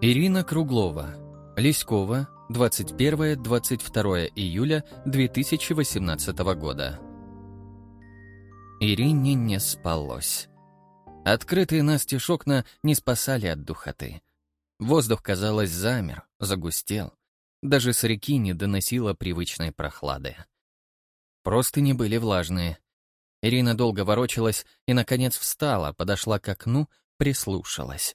Ирина Круглова. Леськова. 21-22 июля 2018 года. Ирине не спалось. Открытые настежь окна не спасали от духоты. Воздух, казалось, замер, загустел. Даже с реки не доносило привычной прохлады. Просто не были влажные. Ирина долго ворочалась и, наконец, встала, подошла к окну, прислушалась.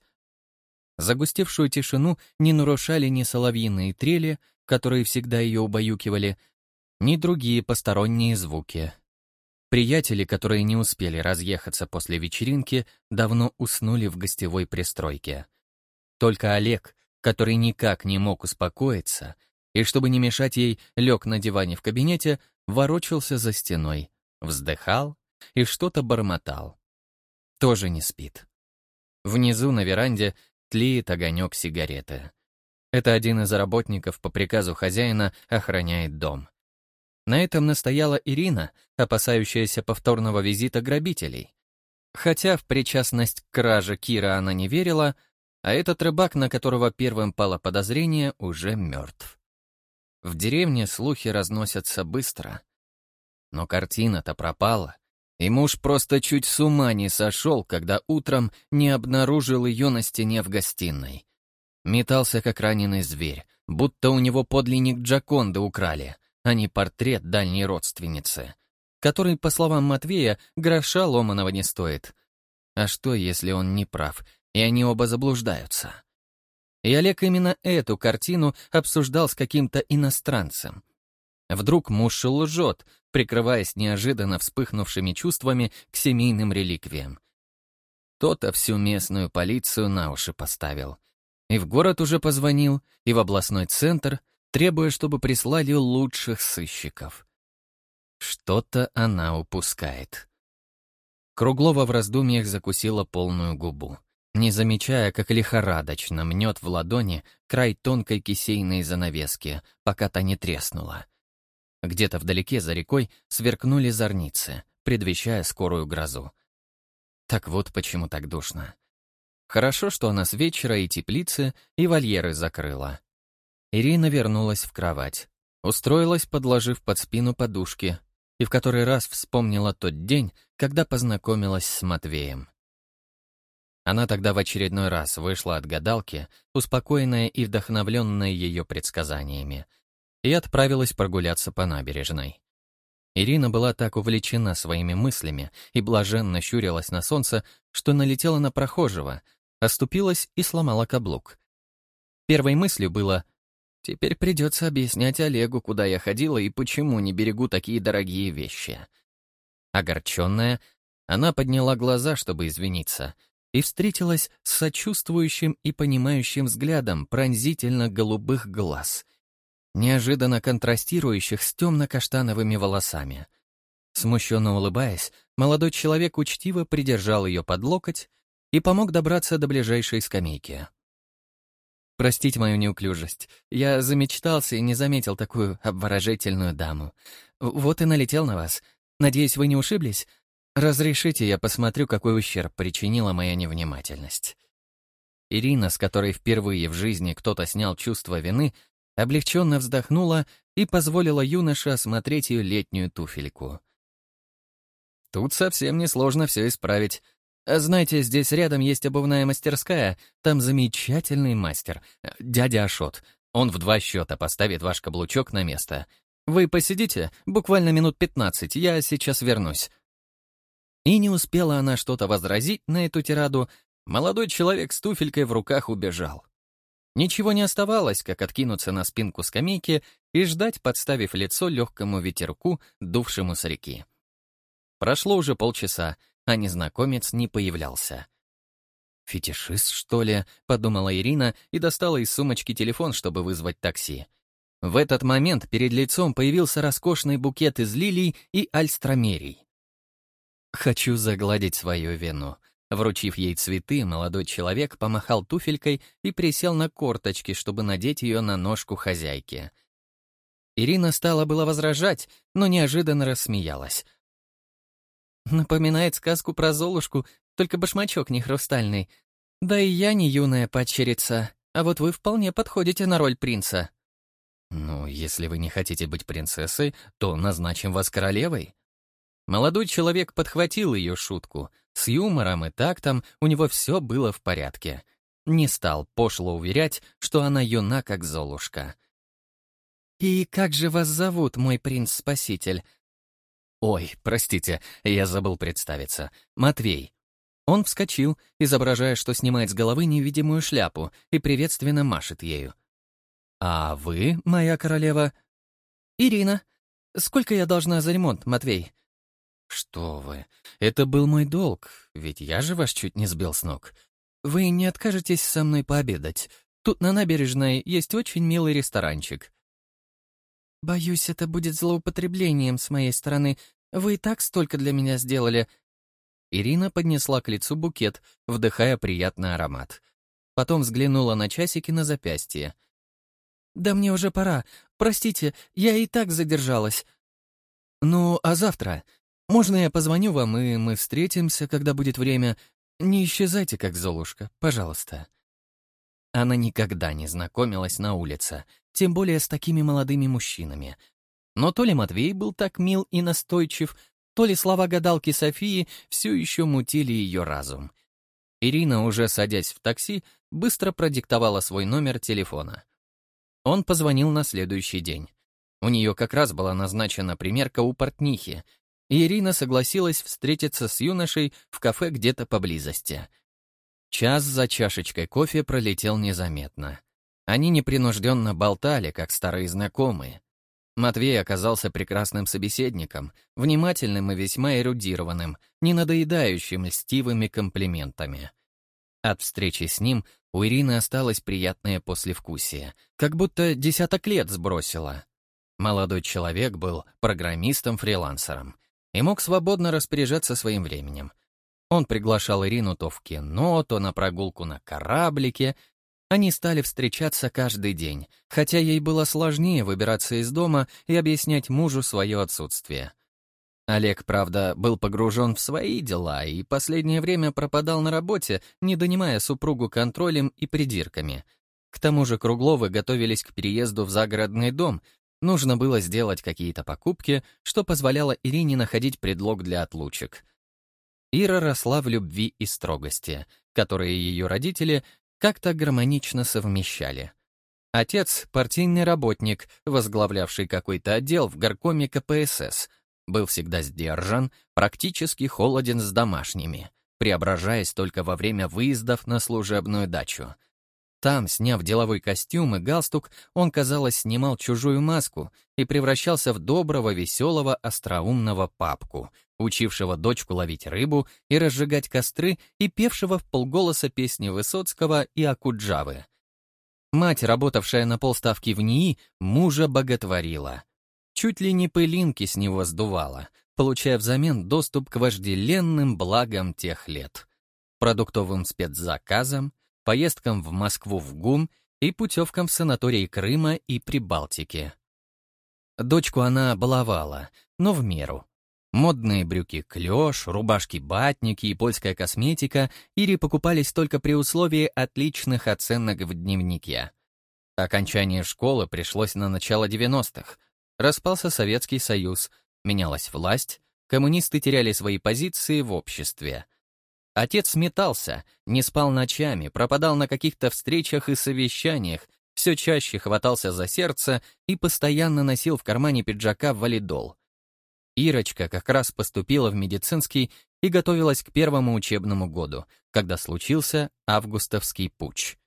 Загустевшую тишину не нарушали ни соловьиные трели, которые всегда ее убаюкивали, ни другие посторонние звуки. Приятели, которые не успели разъехаться после вечеринки, давно уснули в гостевой пристройке. Только Олег, который никак не мог успокоиться, и, чтобы не мешать ей, лег на диване в кабинете, ворочался за стеной, вздыхал и что-то бормотал. Тоже не спит. Внизу на веранде тлеет огонек сигареты. Это один из работников по приказу хозяина охраняет дом. На этом настояла Ирина, опасающаяся повторного визита грабителей. Хотя в причастность к краже Кира она не верила, а этот рыбак, на которого первым пало подозрение, уже мертв. В деревне слухи разносятся быстро. Но картина-то пропала, и муж просто чуть с ума не сошел, когда утром не обнаружил ее на стене в гостиной. Метался, как раненый зверь, будто у него подлинник Джаконды украли, а не портрет дальней родственницы, который, по словам Матвея, гроша ломаного не стоит. А что, если он не прав, и они оба заблуждаются? И Олег именно эту картину обсуждал с каким-то иностранцем. Вдруг муж лжет, прикрываясь неожиданно вспыхнувшими чувствами к семейным реликвиям. То-то всю местную полицию на уши поставил. И в город уже позвонил, и в областной центр, требуя, чтобы прислали лучших сыщиков. Что-то она упускает. Круглова в раздумьях закусила полную губу, не замечая, как лихорадочно мнет в ладони край тонкой кисейной занавески, пока та не треснула. Где-то вдалеке за рекой сверкнули зорницы, предвещая скорую грозу. Так вот почему так душно. Хорошо, что она с вечера и теплицы, и вольеры закрыла. Ирина вернулась в кровать, устроилась, подложив под спину подушки, и в который раз вспомнила тот день, когда познакомилась с Матвеем. Она тогда в очередной раз вышла от гадалки, успокоенная и вдохновленная ее предсказаниями, и отправилась прогуляться по набережной. Ирина была так увлечена своими мыслями и блаженно щурилась на солнце, что налетела на прохожего, оступилась и сломала каблук. Первой мыслью было «Теперь придется объяснять Олегу, куда я ходила и почему не берегу такие дорогие вещи». Огорченная, она подняла глаза, чтобы извиниться, и встретилась с сочувствующим и понимающим взглядом пронзительно голубых глаз — неожиданно контрастирующих с темно-каштановыми волосами. Смущенно улыбаясь, молодой человек учтиво придержал ее под локоть и помог добраться до ближайшей скамейки. «Простите мою неуклюжесть. Я замечтался и не заметил такую обворожительную даму. Вот и налетел на вас. Надеюсь, вы не ушиблись? Разрешите, я посмотрю, какой ущерб причинила моя невнимательность». Ирина, с которой впервые в жизни кто-то снял чувство вины, облегченно вздохнула и позволила юноше осмотреть ее летнюю туфельку. Тут совсем несложно все исправить. Знаете, здесь рядом есть обувная мастерская, там замечательный мастер, дядя Ашот. Он в два счета поставит ваш каблучок на место. Вы посидите, буквально минут пятнадцать, я сейчас вернусь. И не успела она что-то возразить на эту тираду, молодой человек с туфелькой в руках убежал. Ничего не оставалось, как откинуться на спинку скамейки и ждать, подставив лицо легкому ветерку, дувшему с реки. Прошло уже полчаса, а незнакомец не появлялся. «Фетишист, что ли?» — подумала Ирина и достала из сумочки телефон, чтобы вызвать такси. В этот момент перед лицом появился роскошный букет из лилий и альстромерий. «Хочу загладить свою вину», Вручив ей цветы, молодой человек помахал туфелькой и присел на корточки, чтобы надеть ее на ножку хозяйки. Ирина стала было возражать, но неожиданно рассмеялась. «Напоминает сказку про Золушку, только башмачок не хрустальный. Да и я не юная падчерица. а вот вы вполне подходите на роль принца». «Ну, если вы не хотите быть принцессой, то назначим вас королевой». Молодой человек подхватил ее шутку. С юмором и тактом у него все было в порядке. Не стал пошло уверять, что она юна, как Золушка. «И как же вас зовут, мой принц-спаситель?» «Ой, простите, я забыл представиться. Матвей». Он вскочил, изображая, что снимает с головы невидимую шляпу, и приветственно машет ею. «А вы, моя королева?» «Ирина. Сколько я должна за ремонт, Матвей?» «Что вы, это был мой долг, ведь я же вас чуть не сбил с ног. Вы не откажетесь со мной пообедать? Тут на набережной есть очень милый ресторанчик». «Боюсь, это будет злоупотреблением с моей стороны. Вы и так столько для меня сделали». Ирина поднесла к лицу букет, вдыхая приятный аромат. Потом взглянула на часики на запястье. «Да мне уже пора. Простите, я и так задержалась». «Ну, а завтра? Можно я позвоню вам, и мы встретимся, когда будет время? Не исчезайте, как Золушка, пожалуйста». Она никогда не знакомилась на улице, тем более с такими молодыми мужчинами. Но то ли Матвей был так мил и настойчив, то ли слова гадалки Софии все еще мутили ее разум. Ирина, уже садясь в такси, быстро продиктовала свой номер телефона. Он позвонил на следующий день. У нее как раз была назначена примерка у портнихи, Ирина согласилась встретиться с юношей в кафе где-то поблизости. Час за чашечкой кофе пролетел незаметно. Они непринужденно болтали, как старые знакомые. Матвей оказался прекрасным собеседником, внимательным и весьма эрудированным, не надоедающим льстивыми комплиментами. От встречи с ним у Ирины осталось приятное послевкусие, как будто десяток лет сбросила. Молодой человек был программистом-фрилансером и мог свободно распоряжаться своим временем. Он приглашал Ирину то в кино, то на прогулку на кораблике. Они стали встречаться каждый день, хотя ей было сложнее выбираться из дома и объяснять мужу свое отсутствие. Олег, правда, был погружен в свои дела и последнее время пропадал на работе, не донимая супругу контролем и придирками. К тому же Кругловы готовились к переезду в загородный дом, Нужно было сделать какие-то покупки, что позволяло Ирине находить предлог для отлучек. Ира росла в любви и строгости, которые ее родители как-то гармонично совмещали. Отец — партийный работник, возглавлявший какой-то отдел в горкоме КПСС, был всегда сдержан, практически холоден с домашними, преображаясь только во время выездов на служебную дачу — там, сняв деловой костюм и галстук, он, казалось, снимал чужую маску и превращался в доброго, веселого, остроумного папку, учившего дочку ловить рыбу и разжигать костры и певшего в полголоса песни Высоцкого и Акуджавы. Мать, работавшая на полставки в НИИ, мужа боготворила. Чуть ли не пылинки с него сдувала, получая взамен доступ к вожделенным благам тех лет. Продуктовым спецзаказам, поездкам в Москву в ГУМ и путевкам в санатории Крыма и Прибалтики. Дочку она баловала, но в меру. Модные брюки клеш, рубашки-батники и польская косметика Ире покупались только при условии отличных оценок в дневнике. Окончание школы пришлось на начало 90-х. Распался Советский Союз, менялась власть, коммунисты теряли свои позиции в обществе. Отец метался, не спал ночами, пропадал на каких-то встречах и совещаниях, все чаще хватался за сердце и постоянно носил в кармане пиджака валидол. Ирочка как раз поступила в медицинский и готовилась к первому учебному году, когда случился августовский путч.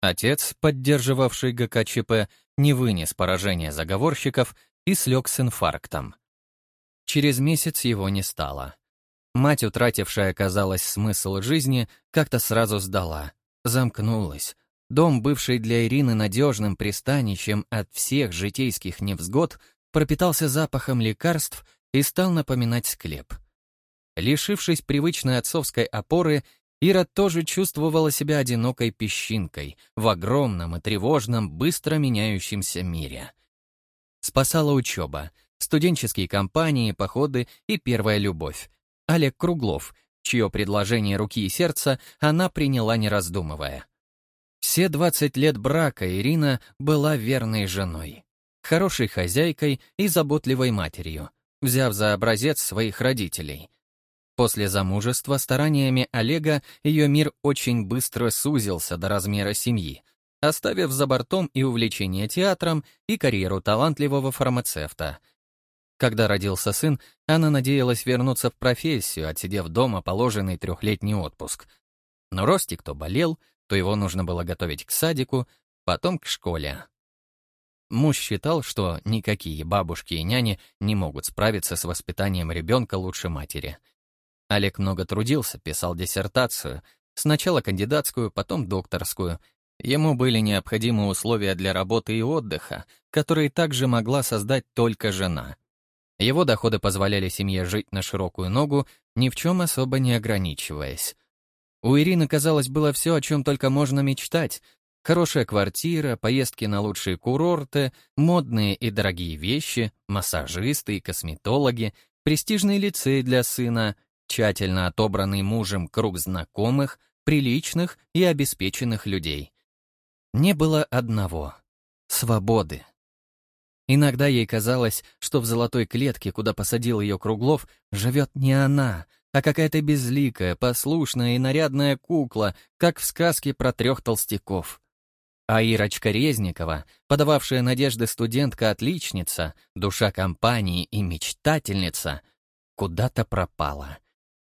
Отец, поддерживавший ГКЧП, не вынес поражения заговорщиков и слег с инфарктом. Через месяц его не стало. Мать, утратившая, казалось, смысл жизни, как-то сразу сдала, замкнулась. Дом, бывший для Ирины надежным пристанищем от всех житейских невзгод, пропитался запахом лекарств и стал напоминать склеп. Лишившись привычной отцовской опоры, Ира тоже чувствовала себя одинокой песчинкой в огромном и тревожном, быстро меняющемся мире. Спасала учеба, студенческие компании, походы и первая любовь, Олег Круглов, чье предложение руки и сердца она приняла не раздумывая. Все Все 20 лет брака Ирина была верной женой, хорошей хозяйкой и заботливой матерью, взяв за образец своих родителей. После замужества стараниями Олега ее мир очень быстро сузился до размера семьи, оставив за бортом и увлечение театром, и карьеру талантливого фармацевта. Когда родился сын, она надеялась вернуться в профессию, отсидев дома положенный трехлетний отпуск. Но Ростик то болел, то его нужно было готовить к садику, потом к школе. Муж считал, что никакие бабушки и няни не могут справиться с воспитанием ребенка лучше матери. Олег много трудился, писал диссертацию, сначала кандидатскую, потом докторскую, Ему были необходимы условия для работы и отдыха, которые также могла создать только жена. Его доходы позволяли семье жить на широкую ногу, ни в чем особо не ограничиваясь. У Ирины, казалось, было все, о чем только можно мечтать. Хорошая квартира, поездки на лучшие курорты, модные и дорогие вещи, массажисты и косметологи, престижный лицей для сына, тщательно отобранный мужем круг знакомых, приличных и обеспеченных людей. Не было одного — свободы. Иногда ей казалось, что в золотой клетке, куда посадил ее Круглов, живет не она, а какая-то безликая, послушная и нарядная кукла, как в сказке про трех толстяков. А Ирочка Резникова, подававшая надежды студентка-отличница, душа компании и мечтательница, куда-то пропала.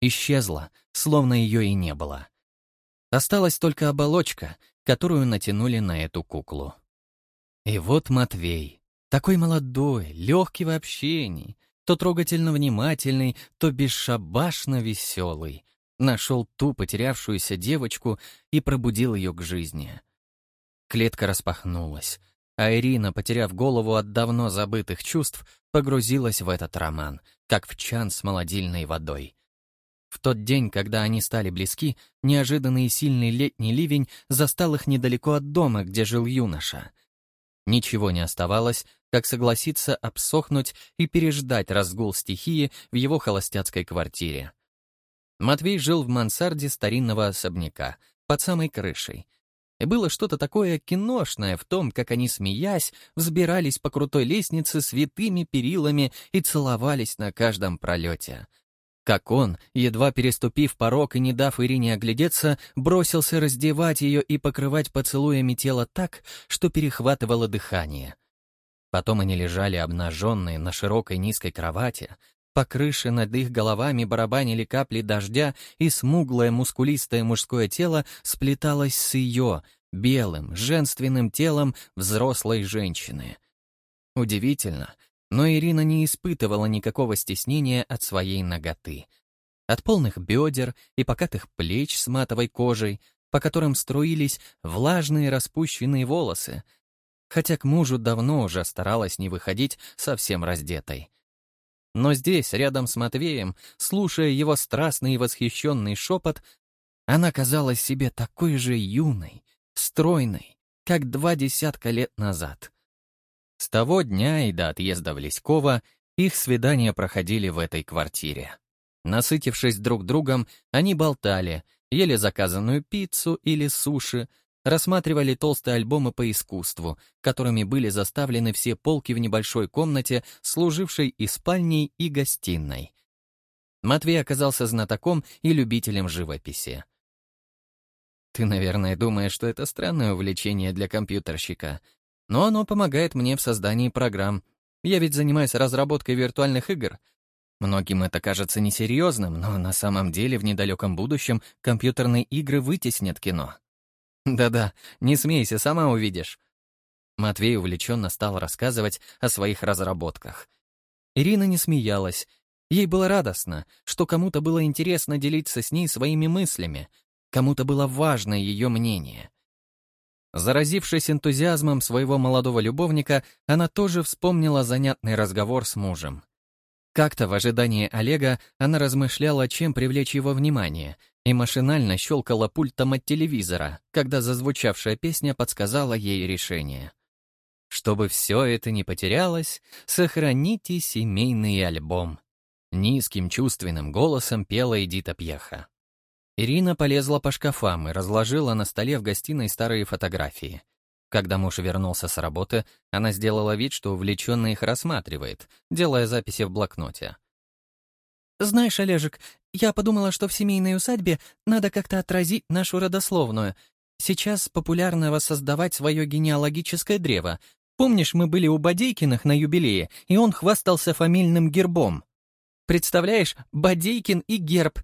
Исчезла, словно ее и не было. Осталась только оболочка, которую натянули на эту куклу. И вот Матвей, такой молодой, легкий в общении, то трогательно внимательный, то бесшабашно веселый, нашел ту потерявшуюся девочку и пробудил ее к жизни. Клетка распахнулась, а Ирина, потеряв голову от давно забытых чувств, погрузилась в этот роман, как в чан с молодильной водой. В тот день, когда они стали близки, неожиданный и сильный летний ливень застал их недалеко от дома, где жил юноша. Ничего не оставалось, как согласиться обсохнуть и переждать разгул стихии в его холостяцкой квартире. Матвей жил в мансарде старинного особняка, под самой крышей. И было что-то такое киношное в том, как они, смеясь, взбирались по крутой лестнице с витыми перилами и целовались на каждом пролете — как он, едва переступив порог и не дав Ирине оглядеться, бросился раздевать ее и покрывать поцелуями тело так, что перехватывало дыхание. Потом они лежали обнаженные на широкой низкой кровати, по крыше над их головами барабанили капли дождя, и смуглое мускулистое мужское тело сплеталось с ее, белым, женственным телом взрослой женщины. Удивительно, но Ирина не испытывала никакого стеснения от своей ноготы. От полных бедер и покатых плеч с матовой кожей, по которым струились влажные распущенные волосы, хотя к мужу давно уже старалась не выходить совсем раздетой. Но здесь, рядом с Матвеем, слушая его страстный и восхищенный шепот, она казалась себе такой же юной, стройной, как два десятка лет назад — с того дня и до отъезда в Леськово их свидания проходили в этой квартире. Насытившись друг другом, они болтали, ели заказанную пиццу или суши, рассматривали толстые альбомы по искусству, которыми были заставлены все полки в небольшой комнате, служившей и спальней, и гостиной. Матвей оказался знатоком и любителем живописи. «Ты, наверное, думаешь, что это странное увлечение для компьютерщика», но оно помогает мне в создании программ. Я ведь занимаюсь разработкой виртуальных игр. Многим это кажется несерьезным, но на самом деле в недалеком будущем компьютерные игры вытеснят кино. Да-да, не смейся, сама увидишь. Матвей увлеченно стал рассказывать о своих разработках. Ирина не смеялась. Ей было радостно, что кому-то было интересно делиться с ней своими мыслями, кому-то было важно ее мнение. Заразившись энтузиазмом своего молодого любовника, она тоже вспомнила занятный разговор с мужем. Как-то в ожидании Олега она размышляла, чем привлечь его внимание, и машинально щелкала пультом от телевизора, когда зазвучавшая песня подсказала ей решение. Чтобы все это не потерялось, сохраните семейный альбом. Низким чувственным голосом пела Эдита Пьеха. Ирина полезла по шкафам и разложила на столе в гостиной старые фотографии. Когда муж вернулся с работы, она сделала вид, что увлеченно их рассматривает, делая записи в блокноте. «Знаешь, Олежек, я подумала, что в семейной усадьбе надо как-то отразить нашу родословную. Сейчас популярно воссоздавать свое генеалогическое древо. Помнишь, мы были у Бодейкиных на юбилее, и он хвастался фамильным гербом? Представляешь, Бодейкин и герб!»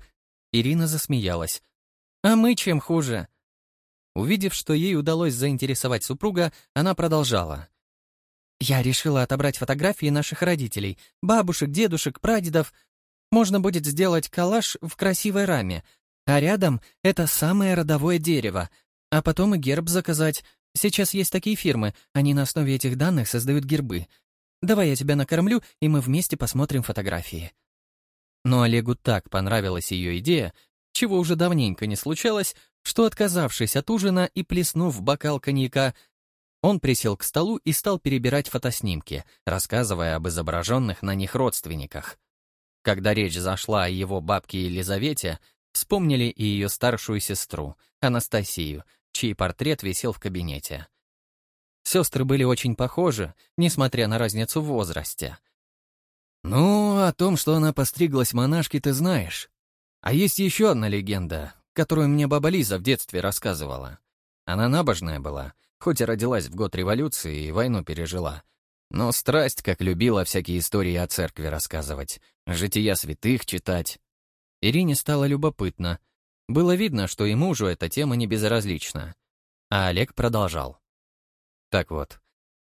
Ирина засмеялась. «А мы чем хуже?» Увидев, что ей удалось заинтересовать супруга, она продолжала. «Я решила отобрать фотографии наших родителей, бабушек, дедушек, прадедов. Можно будет сделать коллаж в красивой раме, а рядом — это самое родовое дерево, а потом и герб заказать. Сейчас есть такие фирмы, они на основе этих данных создают гербы. Давай я тебя накормлю, и мы вместе посмотрим фотографии». Но Олегу так понравилась ее идея, чего уже давненько не случалось, что, отказавшись от ужина и плеснув бокал коньяка, он присел к столу и стал перебирать фотоснимки, рассказывая об изображенных на них родственниках. Когда речь зашла о его бабке Елизавете, вспомнили и ее старшую сестру, Анастасию, чей портрет висел в кабинете. Сестры были очень похожи, несмотря на разницу в возрасте. «Ну, о том, что она постриглась монашки, ты знаешь. А есть еще одна легенда, которую мне баба Лиза в детстве рассказывала. Она набожная была, хоть и родилась в год революции и войну пережила. Но страсть, как любила всякие истории о церкви рассказывать, жития святых читать. Ирине стало любопытно. Было видно, что и мужу эта тема не безразлична. А Олег продолжал. Так вот,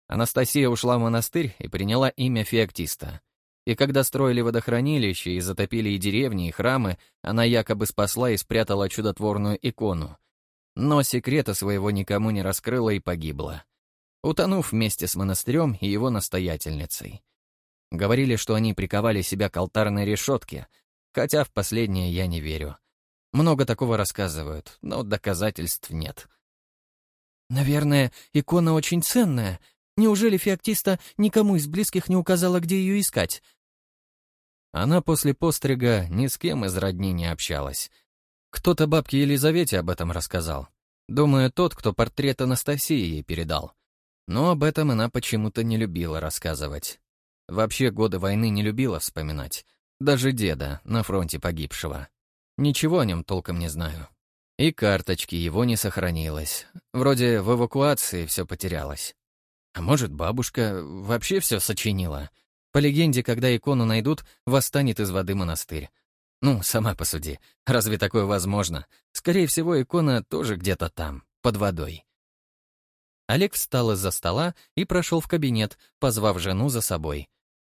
Анастасия ушла в монастырь и приняла имя Феоктиста. И когда строили водохранилище и затопили и деревни, и храмы, она якобы спасла и спрятала чудотворную икону. Но секрета своего никому не раскрыла и погибла, утонув вместе с монастырем и его настоятельницей. Говорили, что они приковали себя к алтарной решетке, хотя в последнее я не верю. Много такого рассказывают, но доказательств нет. «Наверное, икона очень ценная. Неужели Феоктиста никому из близких не указала, где ее искать?» Она после пострига ни с кем из родни не общалась. Кто-то бабке Елизавете об этом рассказал. Думаю, тот, кто портрет Анастасии ей передал. Но об этом она почему-то не любила рассказывать. Вообще годы войны не любила вспоминать. Даже деда, на фронте погибшего. Ничего о нем толком не знаю. И карточки его не сохранилось. Вроде в эвакуации все потерялось. А может, бабушка вообще все сочинила — по легенде, когда икону найдут, восстанет из воды монастырь. Ну, сама посуди, разве такое возможно? Скорее всего, икона тоже где-то там, под водой. Олег встал из-за стола и прошел в кабинет, позвав жену за собой.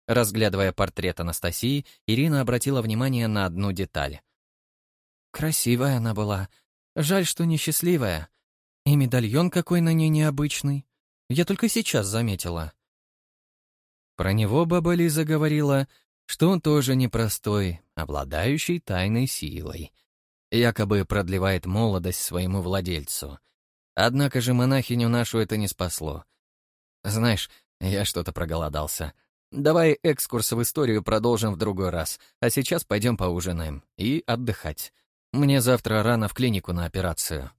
Разглядывая портрет Анастасии, Ирина обратила внимание на одну деталь. Красивая она была. Жаль, что несчастливая. И медальон какой на ней необычный. Я только сейчас заметила. Про него баба Лиза говорила, что он тоже непростой, обладающий тайной силой. Якобы продлевает молодость своему владельцу. Однако же монахиню нашу это не спасло. Знаешь, я что-то проголодался. Давай экскурс в историю продолжим в другой раз, а сейчас пойдем поужинаем и отдыхать. Мне завтра рано в клинику на операцию.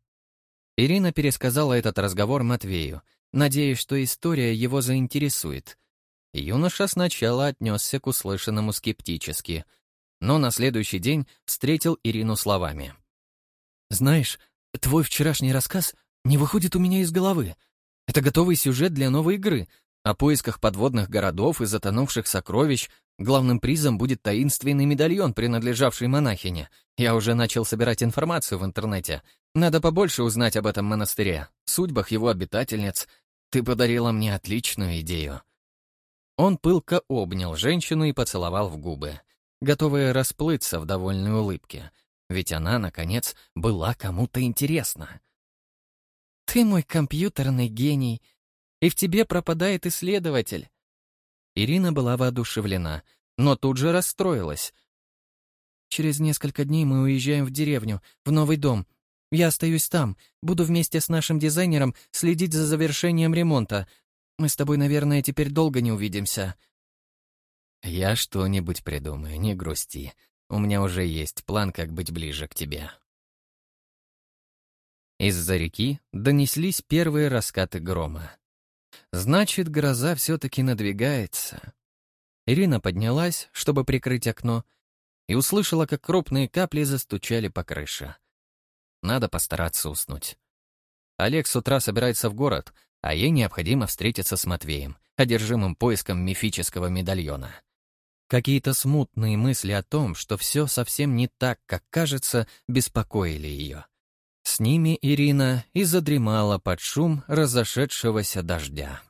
Ирина пересказала этот разговор Матвею, надеясь, что история его заинтересует — Юноша сначала отнесся к услышанному скептически, но на следующий день встретил Ирину словами. «Знаешь, твой вчерашний рассказ не выходит у меня из головы. Это готовый сюжет для новой игры. О поисках подводных городов и затонувших сокровищ главным призом будет таинственный медальон, принадлежавший монахине. Я уже начал собирать информацию в интернете. Надо побольше узнать об этом монастыре, судьбах его обитательниц. Ты подарила мне отличную идею». Он пылко обнял женщину и поцеловал в губы, готовая расплыться в довольной улыбке, ведь она, наконец, была кому-то интересна. «Ты мой компьютерный гений, и в тебе пропадает исследователь». Ирина была воодушевлена, но тут же расстроилась. «Через несколько дней мы уезжаем в деревню, в новый дом. Я остаюсь там, буду вместе с нашим дизайнером следить за завершением ремонта, мы с тобой, наверное, теперь долго не увидимся». «Я что-нибудь придумаю, не грусти. У меня уже есть план, как быть ближе к тебе». Из-за реки донеслись первые раскаты грома. Значит, гроза все-таки надвигается. Ирина поднялась, чтобы прикрыть окно, и услышала, как крупные капли застучали по крыше. Надо постараться уснуть. Олег с утра собирается в город, а ей необходимо встретиться с Матвеем, одержимым поиском мифического медальона. Какие-то смутные мысли о том, что все совсем не так, как кажется, беспокоили ее. С ними Ирина и задремала под шум разошедшегося дождя.